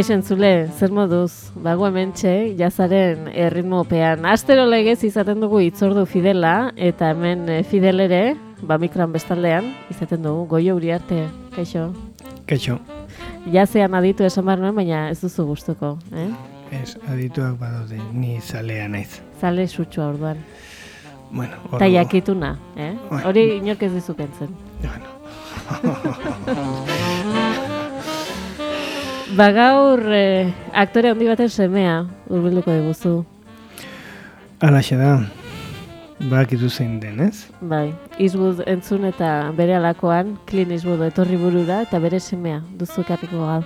Kaixo entzule, zer moduz, bago hemen txe, jazaren erritmopean. Astero legez izaten dugu itzordu fidela, eta hemen eh, fidel ere, ba mikran bestaldean, izaten dugu, goio arte, kaixo. Kaixo. Jazean aditu esan behar nuen, baina ez duzu gustuko, eh? Ez, adituak badaude, ni zalea naiz. Zale sutxua orduan. Bueno, Eta jakituna, eh? Bueno. Hori inork ez dizukentzen. Bueno, Ba gaur eh, aktore handi baten semea hurbilduko diguzu. alaxe da. Bakitu zein den, ez? Bai, Eastwood entzun eta bere alakoan, Clint Eastwood etorri burura eta bere semea duzu ekarriko gaur.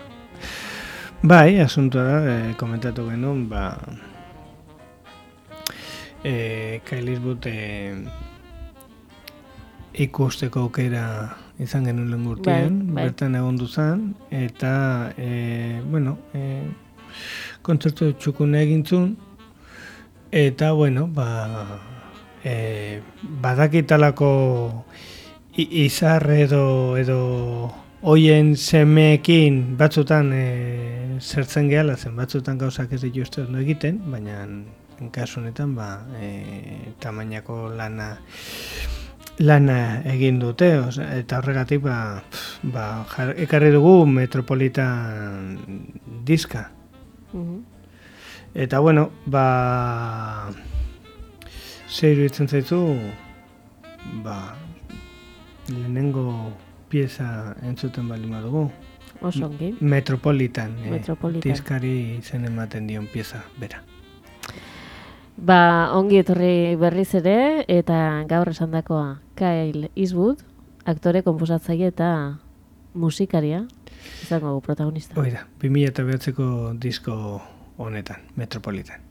Bai, asuntua da, e, komentatu genuen, ba... E, Kyle Eastwood e, ikusteko aukera izan genuen lehen urtean, Bai, bai. bertan egon duzan, eta, e, bueno, e, kontzertu txukune egintzun, eta, bueno, ba, e, badakitalako izar edo, edo hoien semeekin batzutan e, zertzen gehala, zen batzutan gauzak ez dituzte ondo egiten, baina kasu honetan ba, e, tamainako lana lana egin dute, osea, eta horregatik ba, ba, jar, ekarri dugu metropolitan diska. Mhm. Eta bueno, ba ze iruditzen zaizu ba lehenengo pieza entzuten baldin badugu. Oso ongi. Metropolitan, eh, Metropolitan. diskari izen ematen dion pieza, bera. Ba, ongi etorri berriz ere, eta gaur esandakoa Kyle Eastwood, aktore, komposatzaile eta musikaria, izango protagonista. Hoi da, 2009ko disko honetan, Metropolitan.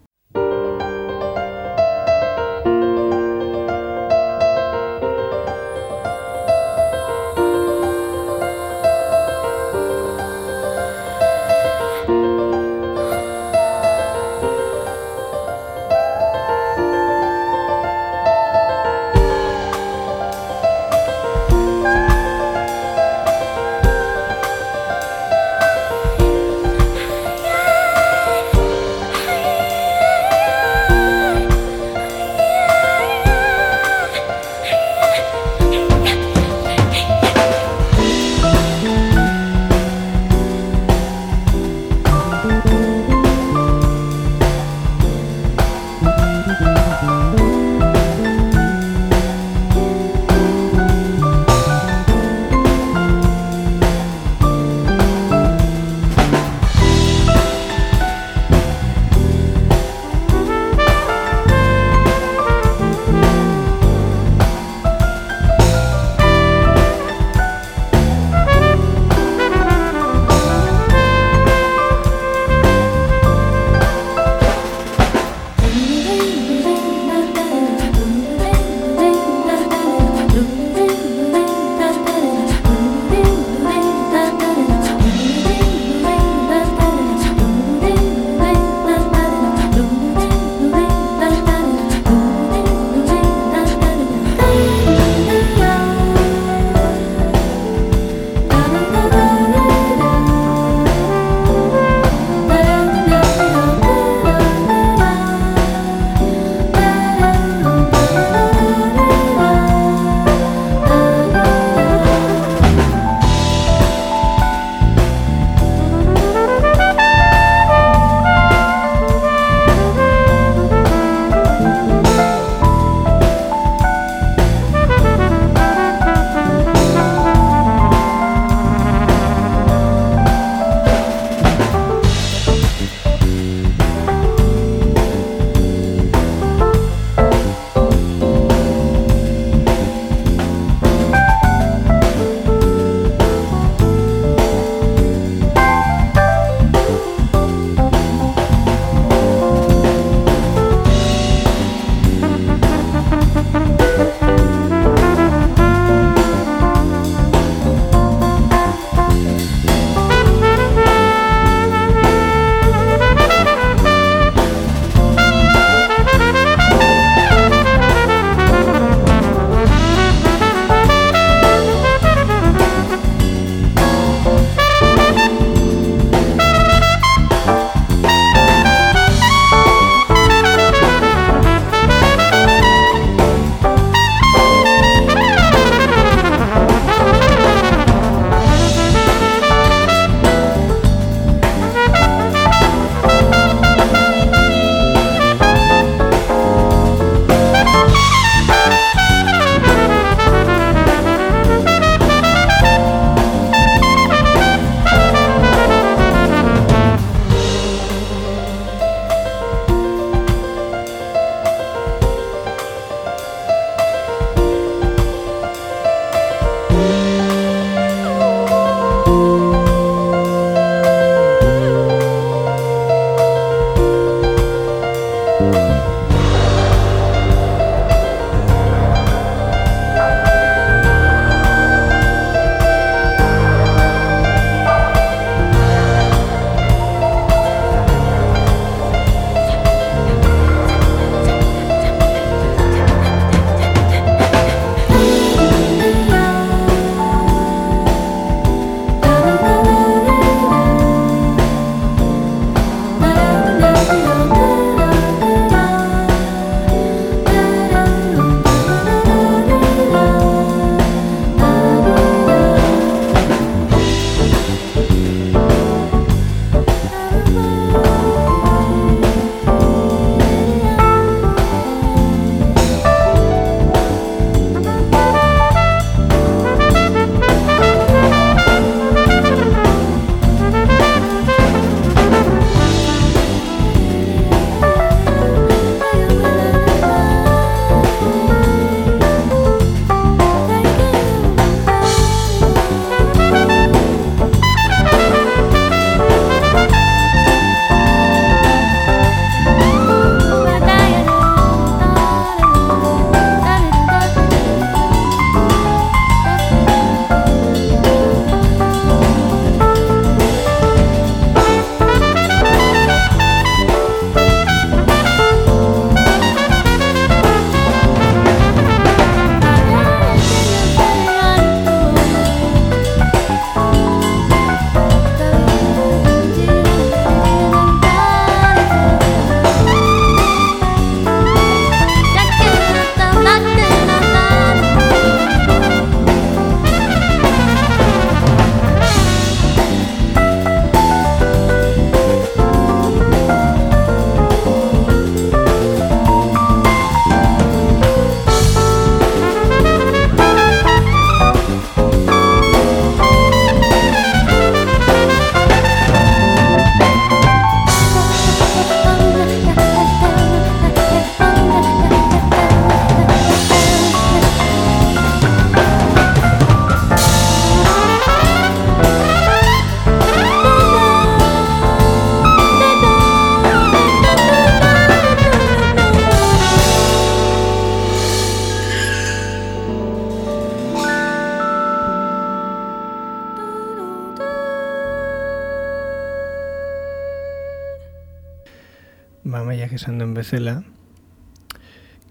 Esan den bezala,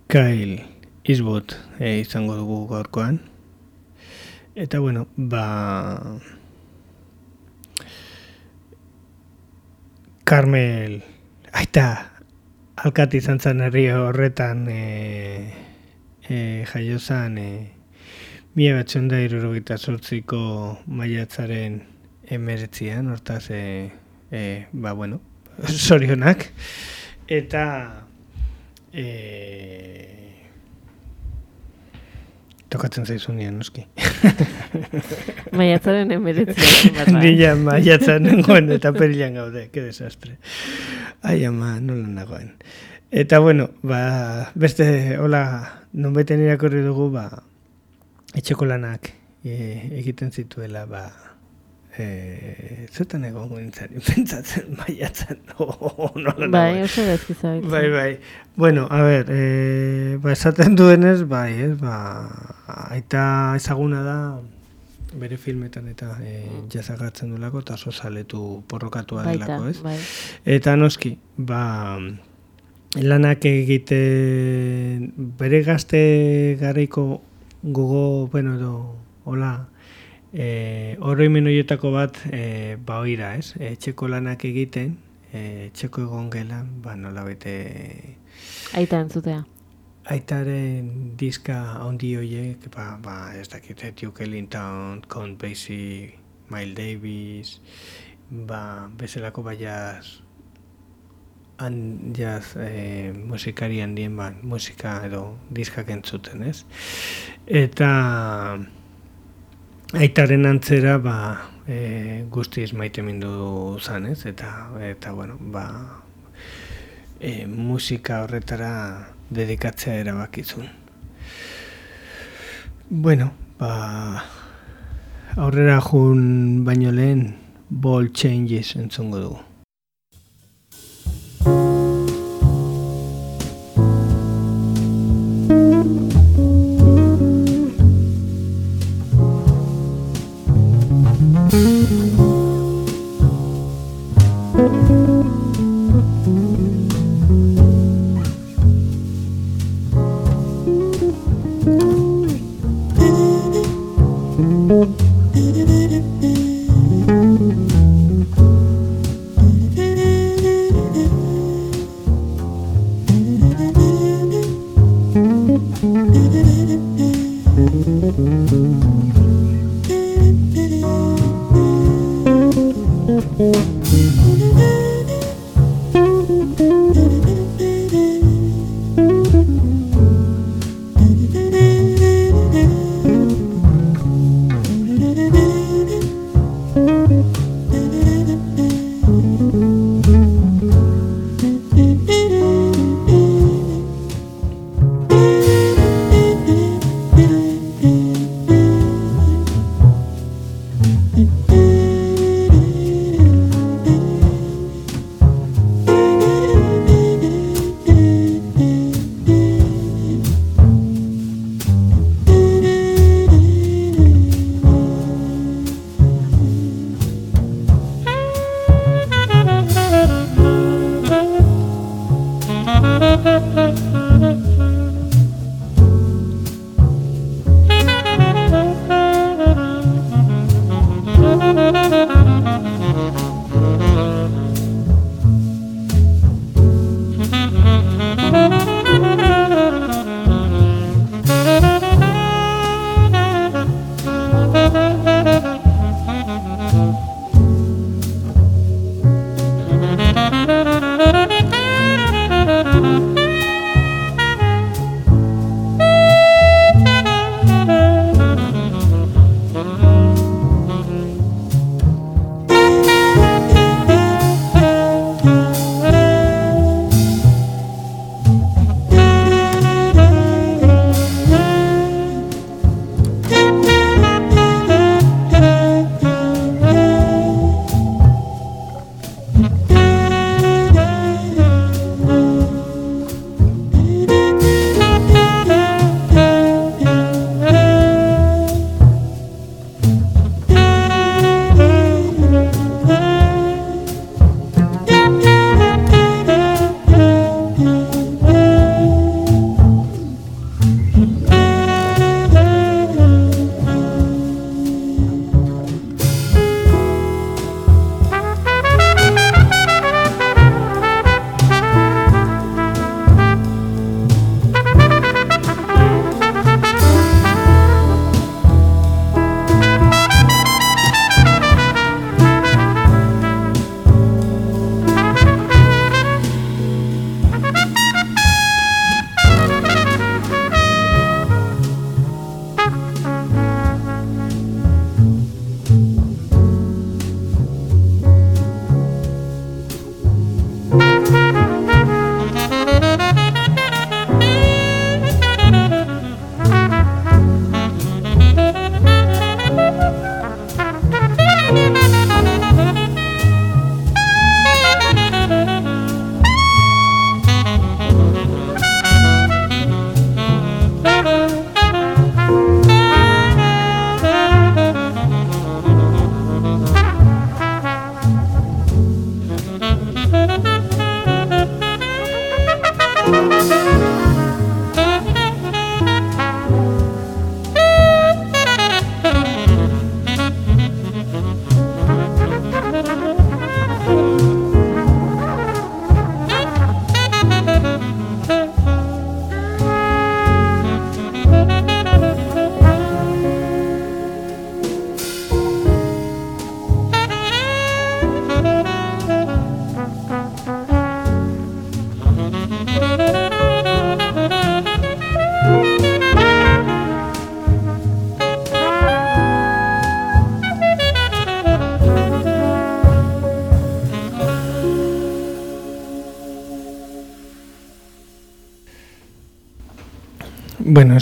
Kyle Eastwood e, izango dugu gaurkoan. Eta bueno, ba... Carmel, aita, alkat izan zen herri horretan e, e, jaio zen e, mila batzen da irurogita sortziko maiatzaren emeretzian, hortaz, e, e, ba bueno, sorionak. Eta e, Tokatzen zaizu nian, noski. Maiatzaren emeretzia. Nila maiatzaren nengoen eta perilan gaude, que desastre. Ai, ama, nola nagoen. Eta bueno, ba, beste, hola, non beten irakorri dugu, ba, etxeko lanak e, egiten zituela, ba, Eh, zetan egon gintzen, pentsatzen maiatzen, no, no, no, bai, oso bezki Bai, bai. Bueno, a ver, eh, ba, esaten duenez, bai, ez, ba, aita ezaguna da, bere filmetan eta e, jazagatzen du lako, eta oso saletu porrokatua delako, ez? Bai. Eta noski, ba, lanak egite bere gazte garriko gogo, bueno, edo, hola, E, Oroimen horietako bat, e, ba oira, ez? E, txeko lanak egiten, e, txeko egon gelan, ba nola bete... Aita entzutea. Aitaren diska handi horiek, ba, ba ez dakit, Duke Ellington, Count Basie, Miles Davis, ba, bezalako baiaz, han jaz e, musikari handien, ba, musika edo diskak entzuten, ez? Eta aitaren antzera ba, e, guztiz maite mindu zan, ez? Eta, eta bueno, ba, e, musika horretara dedikatzea erabakizun. Bueno, ba, aurrera jun baino lehen ball changes entzungo dugu.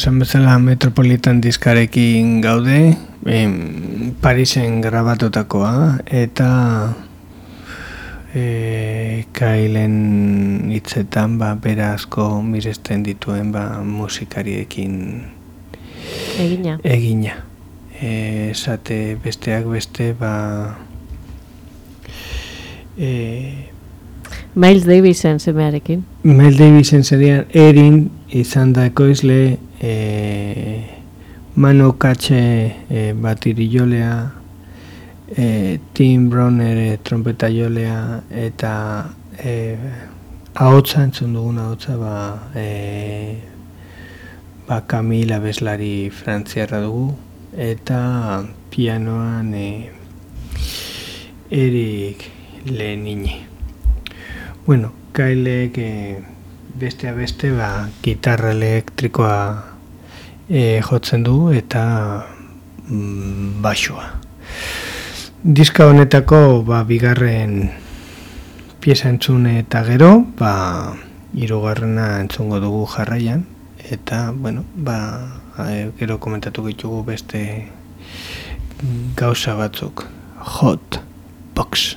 Esan bezala Metropolitan diskarekin gaude, em, Parisen grabatotakoa, eta e, kailen hitzetan ba, berazko miresten dituen ba, musikariekin egina. egina. E, esate besteak beste, ba, e, Miles Davisen semearekin. Miles Davisen serian erin izan da ekoizle e, Mano Katxe e, batiri jolea e, Tim Bronner e, trompeta jolea eta e, ahotsa entzun dugun ahotsa ba, e, ba Camila Beslari frantziarra dugu eta pianoan e, Erik Lenini. Bueno, kailek e, beste beste ba, gitarra elektrikoa e, jotzen du eta mm, basua. Diska honetako ba, bigarren pieza entzune eta gero, ba, irugarrena entzungo dugu jarraian, eta, bueno, ba, gero komentatu ditugu beste gauza batzuk. Hot Box.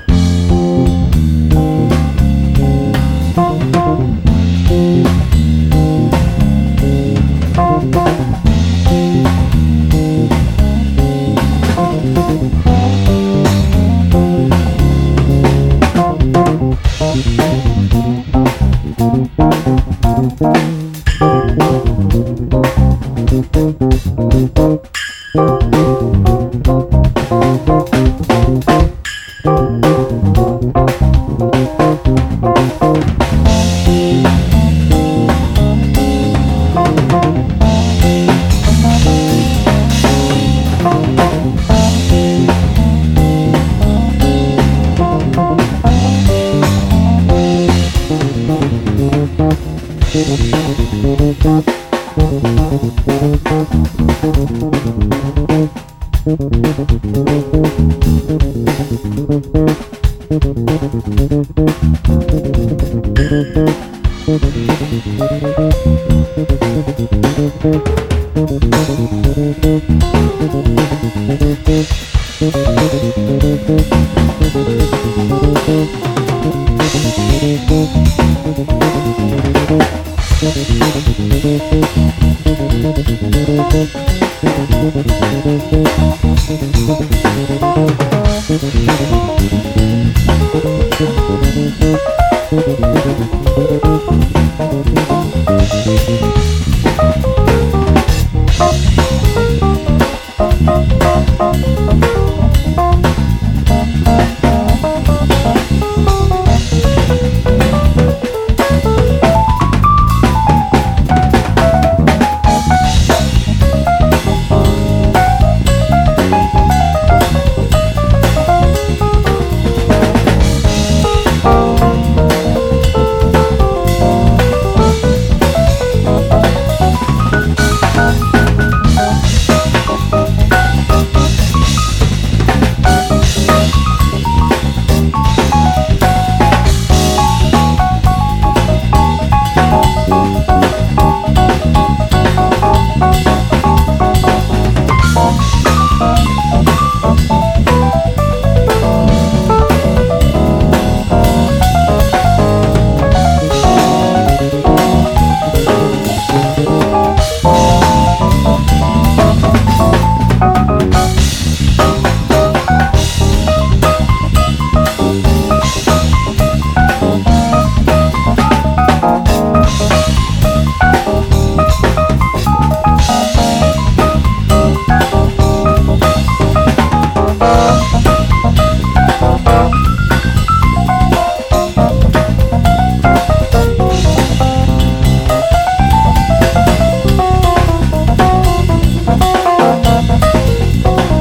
Thank you.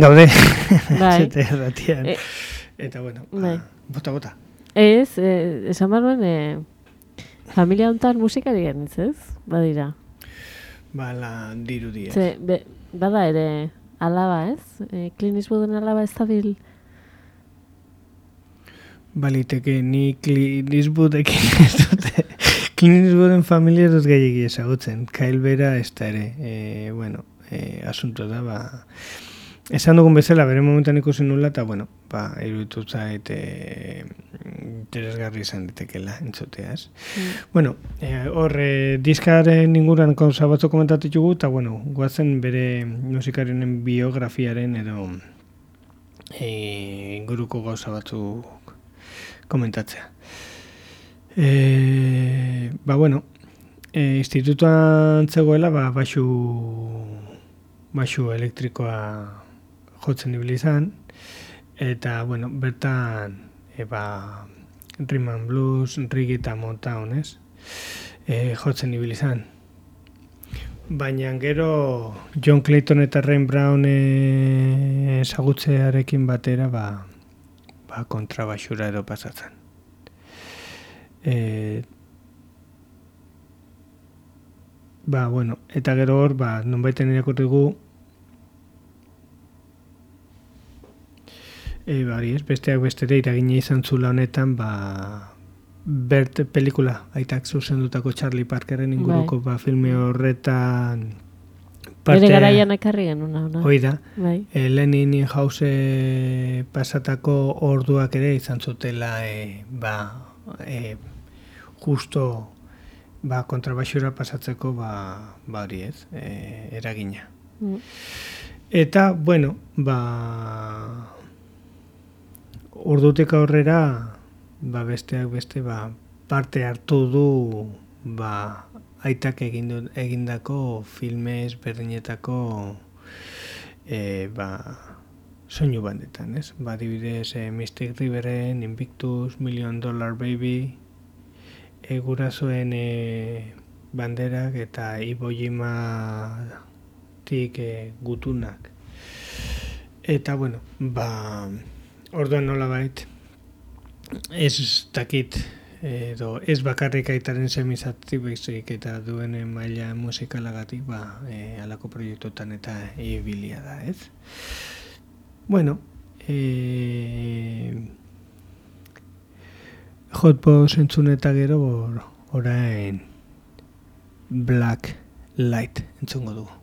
gaude, Bai. zete erratian. E- Eta bueno, Bai. ba, bota, bota. Ez, eh, esan barruan, eh, familia hontan musikari genitz, ez? Badira. Ba, la dirudi ez. Ze, be, bada ere alaba, ez? E, Clint Eastwooden alaba ez dabil. Baliteke ni Clint Eastwoodekin ez dute. Clint Eastwooden familia ez dut gehiagi ezagutzen. Kyle Bera ez da ere. E, bueno, e, asunto da, ba... Esan dugun bezala, bere momentan ikusi nula, eta bueno, ba, iruditu zait e, interesgarri izan ditekela entzutea, ez? Bueno, eh, hor, eh, diskaren inguruan gauza batzuk komentatu ditugu, eta bueno, guazen bere musikarionen biografiaren edo eh, inguruko gauza batzuk komentatzea. E, ba, bueno, e, institutuan zegoela, ba, baxu, baxu elektrikoa jotzen ibili izan, eta, bueno, bertan, e, ba, rhythm and blues, reggae eta motown, ez? E, jotzen ibili izan. Baina gero John Clayton eta Rain Brown e, ezagutzearekin batera ba, ba kontrabaxura edo pasatzen. E, ba, bueno, eta gero hor, ba, nonbaiten irakurri gu, e, ba, hori ez, besteak bestere iragina izan zula honetan, ba, Bert pelikula, aitak zuzendutako Charlie Parkeren inguruko ba, filme horretan Bere garaian ekarri genuna. ona. Hoi da, Bai. e, Lenin House pasatako orduak ere izan zutela e, ba, e, justo ba, kontrabaxura pasatzeko ba, ba hori ez, e, eragina. Mm. Eta, bueno, ba, ordutik aurrera, ba, besteak beste, ba, parte hartu du, ba, aitak egin egindako filmez berdinetako e, ba, soinu bandetan, ez? Ba, adibidez, e, Mystic Riveren, Invictus, Million Dollar Baby, e, gurasoen e, banderak eta Iwo Jima tik e, gutunak. Eta, bueno, ba, orduan nola bait, ez dakit, edo ez bakarrik aitaren semizatik baizik eta duen maila musikalagatik ba, e, alako proiektutan eta ibilia da, ez? Bueno, e, hotbox entzun eta gero or, orain Black Light entzungo dugu.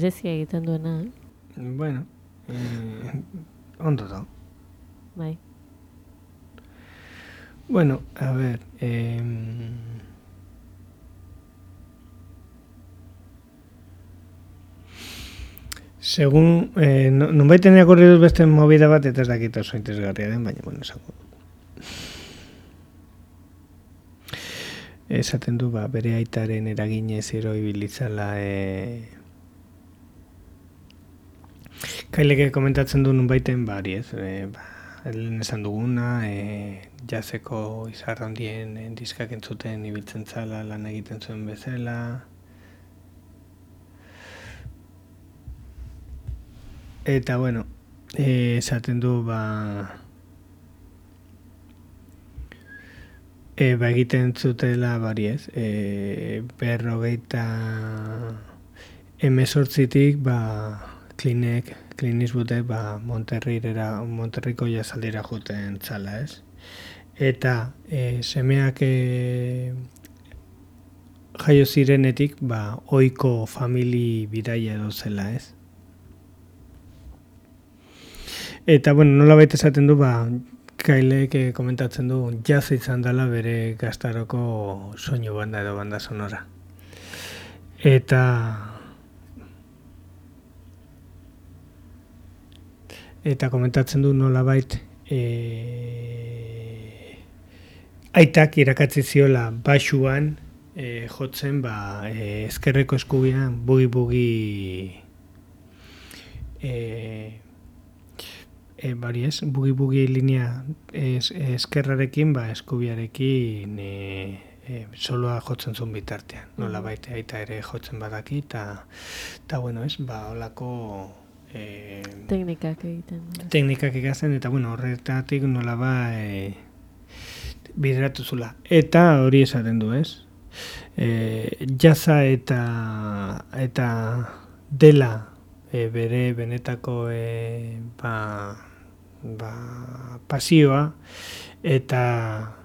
Berezia egiten duena, eh? Bueno, eh, ondo da. Bai. Bueno, a ver, eh, Segun, eh, non bai tenea dut beste movida bat, eta ez dakit oso interesgarria den, baina, bueno, esango. Esaten du, ba, bere aitaren eraginez ero ibilitzala e... Kaileke komentatzen du nun baiten, bari ez, e, ba, lehen esan duguna, e, jazeko izarra hondien e, diskak entzuten ibiltzen zala, lan egiten zuen bezala, Eta, bueno, esaten du, ba... E, ba egiten zutela, bari ez, e, berrogeita emesortzitik, ba, klinek, kliniz bute, ba, Monterrira, Monterriko jazaldira juten txala, ez? Eta, e, semeak e, jaio zirenetik, ba, oiko famili bidaia edo zela, ez? Eta, bueno, nola baita esaten du, ba, Kailek eh, komentatzen du, jaz izan dela bere gaztaroko soinu banda edo banda sonora. Eta... Eta komentatzen du nola bait, e, aitak irakatzi ziola basuan e, jotzen ba, e, ezkerreko eskubian bugi-bugi e, e, bari ez, bugi-bugi linea es, eskerrarekin, ba, eskubiarekin e, e, soloa jotzen zuen bitartean. Nola baite aita ere jotzen badaki, eta, eta bueno, ez, ba, olako... E, teknikak egiten. Teknikak egiten, eta bueno, horretatik nola ba e, bideratu zula. Eta hori esaten du, ez? E, jaza eta eta dela e, bere benetako e, ba, ba, pasioa eta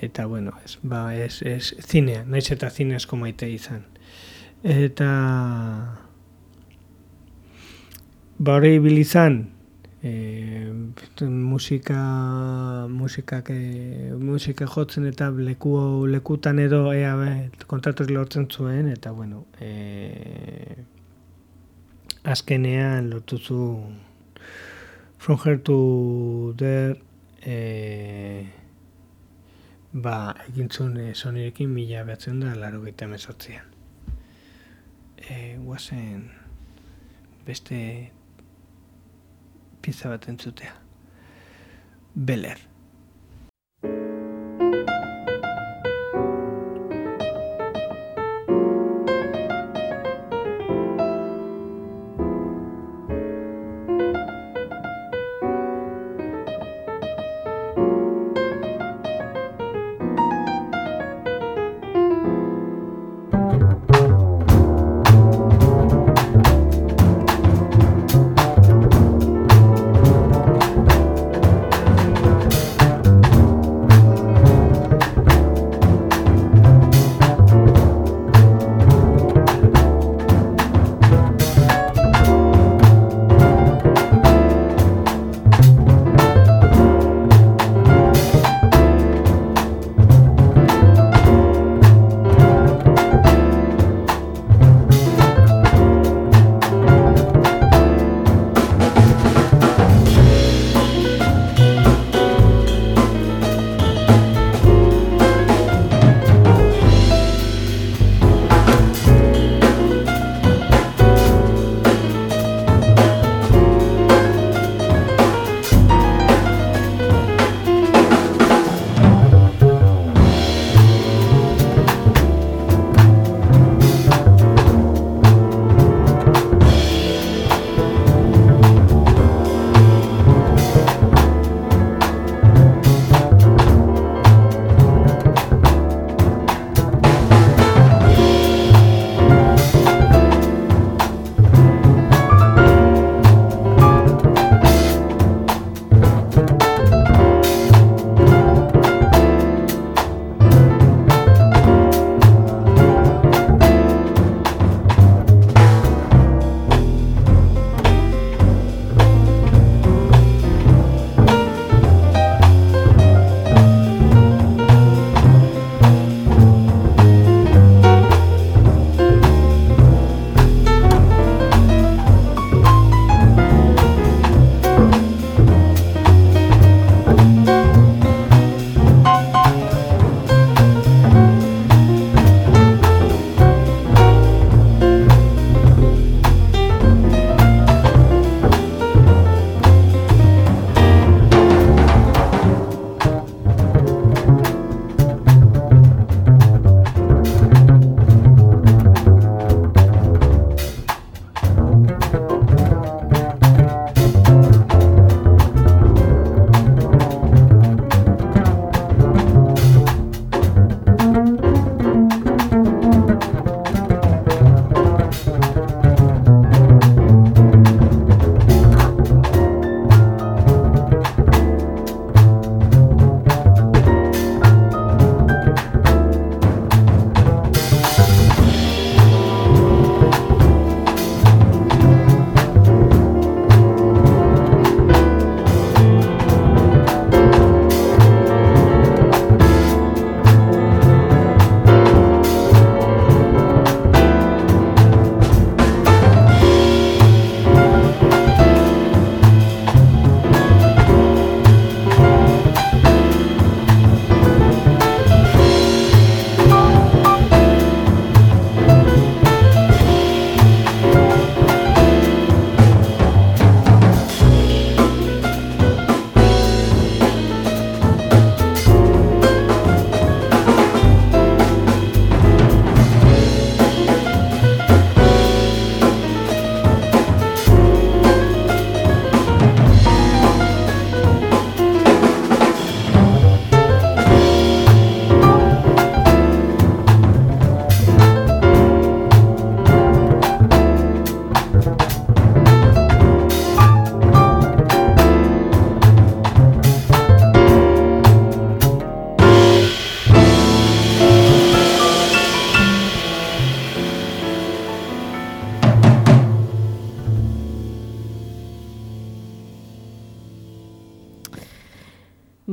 eta bueno, es, ba, es, es zinea, naiz eta zinezko maite izan. Eta ba hori bilizan e, musika musikak e, musika jotzen eta leku lekutan edo ea be, kontratu lortzen zuen eta bueno, e, azkenean lortu zu From Here to There e, ba, egintzun e, sonirekin mila behatzen da laro gaita emezortzian. E, guazen beste pizza bat entzutea. Beler.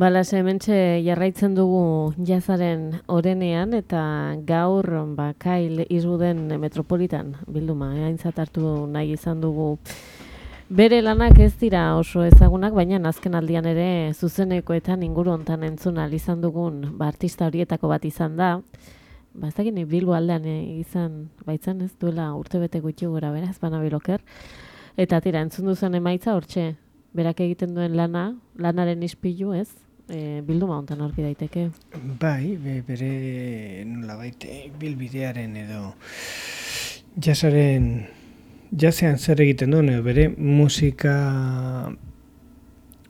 Bala, hementxe jarraitzen dugu jazaren orenean eta gaur ba, kail izbuden metropolitan bilduma, eh? aintzat hartu nahi izan dugu. Bere lanak ez dira oso ezagunak, baina azken aldian ere zuzenekoetan inguru hontan entzuna izan dugun ba, artista horietako bat izan da. Ba, ez dakit bilbo aldean eh, izan, baitzen ez duela urte bete gutxi gura bera, ez bana biloker. Eta tira, entzun duzen emaitza, hortxe, berak egiten duen lana, lanaren ispilu ez, e, bilduma hontan aurki daiteke. Bai, be, bere nola baite bilbidearen edo jazaren jazean zer egiten duen, edo bere musika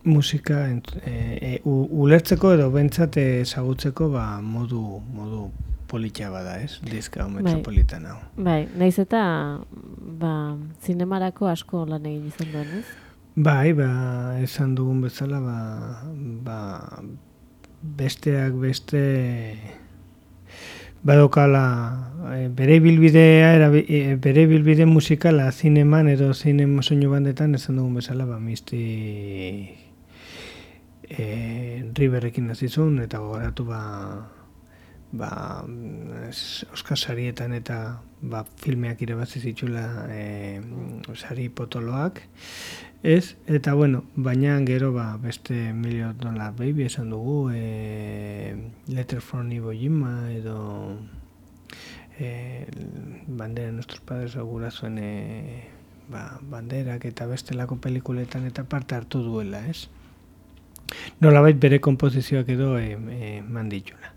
musika e, e, ulertzeko edo bentsat ezagutzeko ba, modu, modu politia bada, ez? Dizka bai. metropolitana. Bai, naiz eta ba, zinemarako asko lan egin izan duen, ez? Bai, ba, esan dugun bezala, ba, ba, besteak beste badokala e, bere bilbidea era e, bere bilbide musikala zineman edo zinema soinu bandetan esan dugun bezala ba misti e, riverrekin hasi zuen eta gogoratu ba ba Oscar sarietan eta ba filmeak irabazi zitula e, sari potoloak Ez, eta bueno, baina gero ba, beste milio dolar baby esan dugu, e, Letter from Iwo Jima edo e, bandera nuestros padres augura zuen e, ba, banderak eta bestelako pelikuletan eta parte hartu duela, ez? Nola bait bere kompozizioak edo e, e, manditxuna.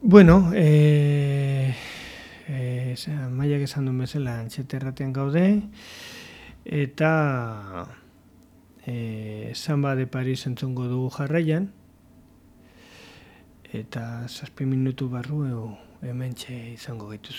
Bueno, e, e, maiak esan duen bezala antxeterratean gaude, eta e, Samba de Paris entzongo dugu jarraian. Eta zazpi minutu barru hemen izango gaitu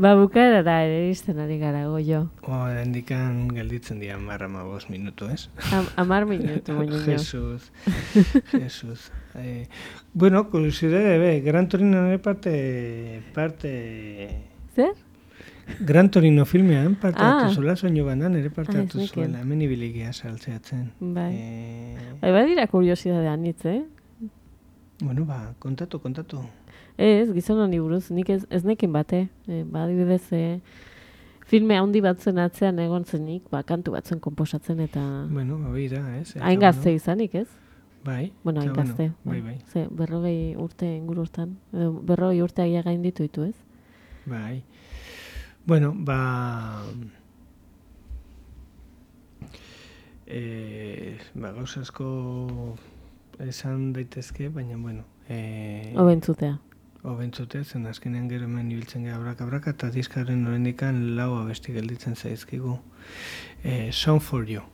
Ba, bukaerara ere iristen ari gara, goio. O, hendikan gelditzen dira marra bost minutu, ez? Am, amar minutu, moño. Jesus, Jesus. Eh, bueno, curiosidade, be, Gran Torino ere parte, parte... Zer? Gran Torino filmean parte Ah. hartu zuela, soinu bandan ere parte Ah, hartu zuela, hemen ibiligia saltzeatzen. Bai. Eh, Bai, badira kuriosidadea nitz, eh? bueno, ba, kontatu, kontatu. Ez, gizon honi buruz, nik ez, ez nekin bate. E, ba, adibidez, e, filme handi batzen atzean egon zenik, ba, kantu batzen komposatzen eta Bueno, hori da, ez? Hain gazte izanik, ez? Bai. Bueno, hain gazte. bai, bai, Ze, berrogei urte inguru hortan, berrogei urte agia gain ditu ditu, ez? bai. Bueno, ba... Eh, ba, gauza asko esan daitezke, baina, bueno, eh, Hobentzutea. Obentzute, zen azkenean gero hemen ibiltzen gara abraka abraka, eta diskaren norendikan lau abesti gelditzen zaizkigu. Eh, Song for You.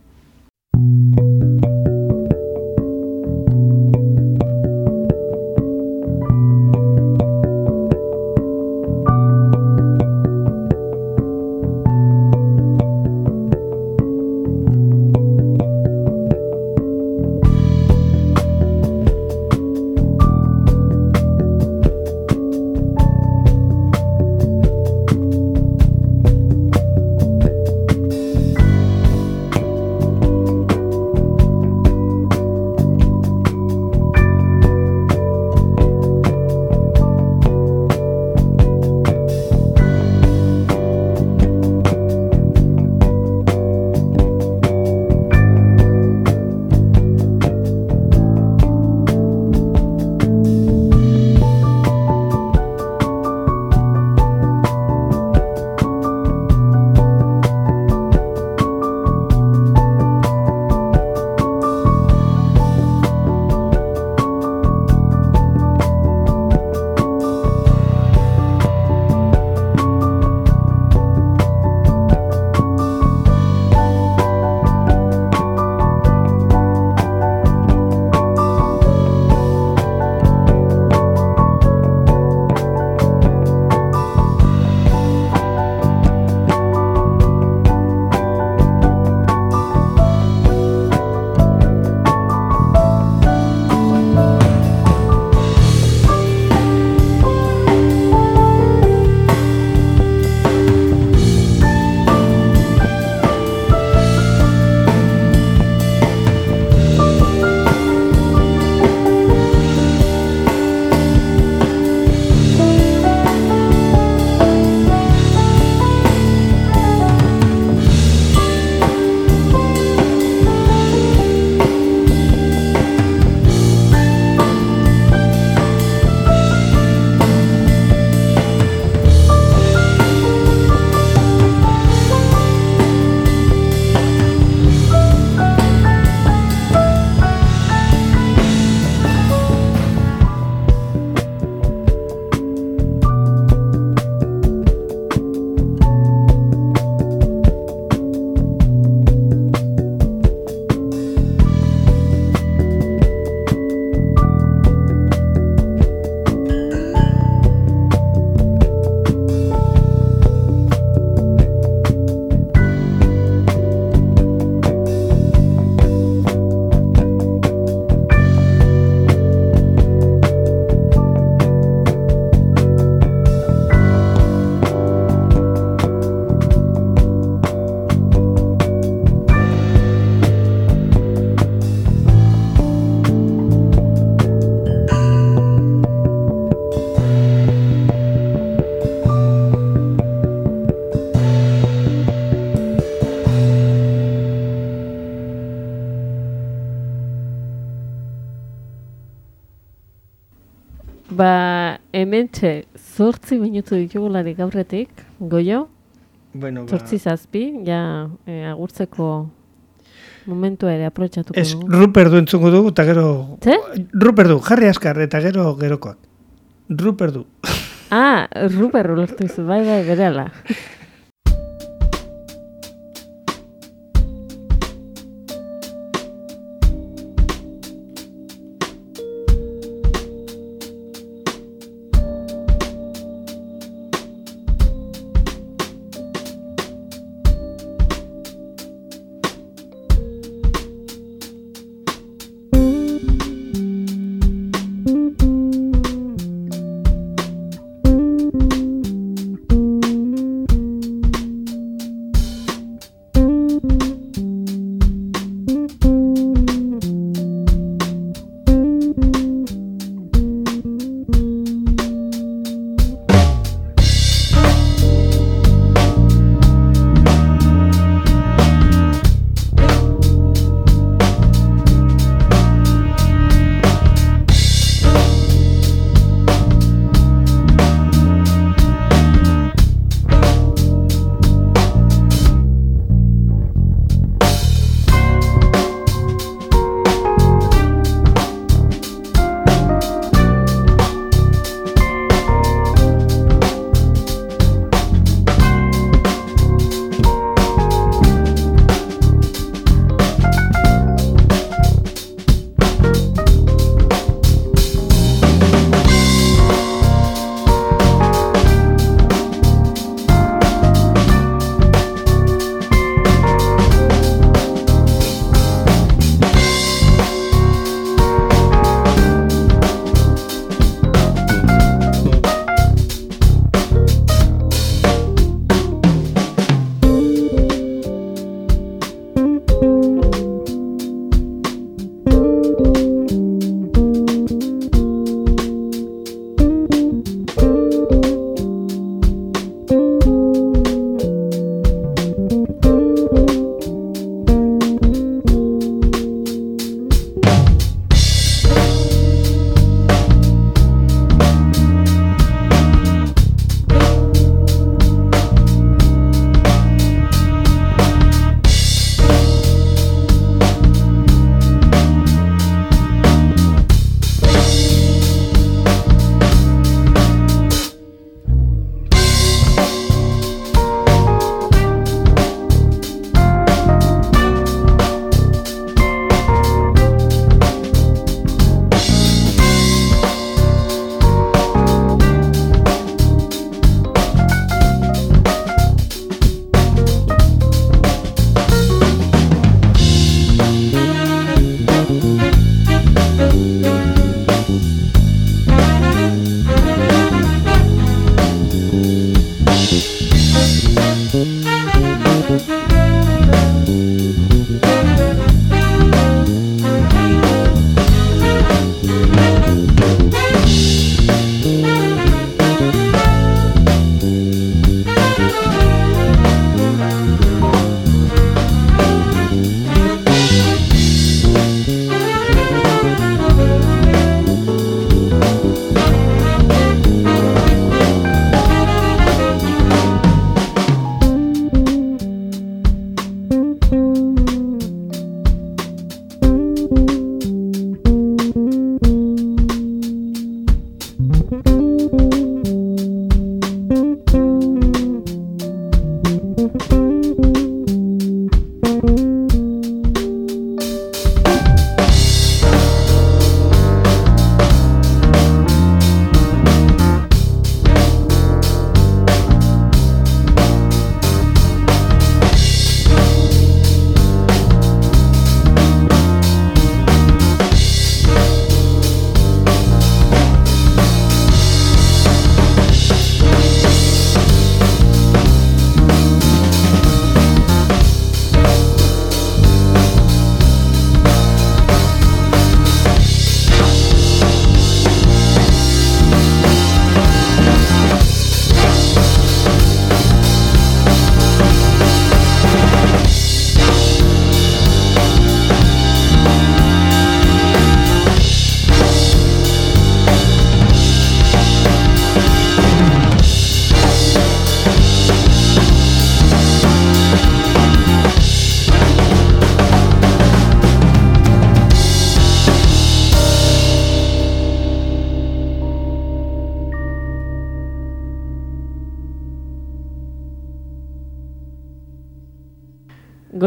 Ba, hementxe, zortzi minutu ditugularik gaurretik, goio, Bueno, ba, zortzi zazpi, ja e, agurtzeko momentua ere aprotxatuko Ez, dugu. Ruperdu entzungo dugu, eta gero... Ze? Ruperdu, jarri askar, eta gero gerokoak. Ruperdu. Ah, Ruper ulertu zu, bai, bai, berehala.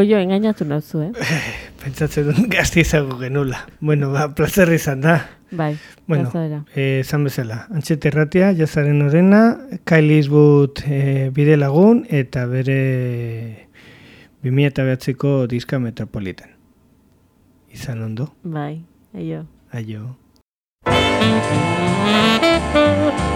Goio engainatu nauzu, eh? Pentsatzen dut gazti izago genula. Bueno, ba, placer izan da. Bai, Bueno, gazadera. eh, esan bezala. Antxete erratia, jazaren orena, Kyle Eastwood eh, bide lagun, eta bere 2008ko diska metropolitan. Izan ondo, Bai, aio. aio. Thank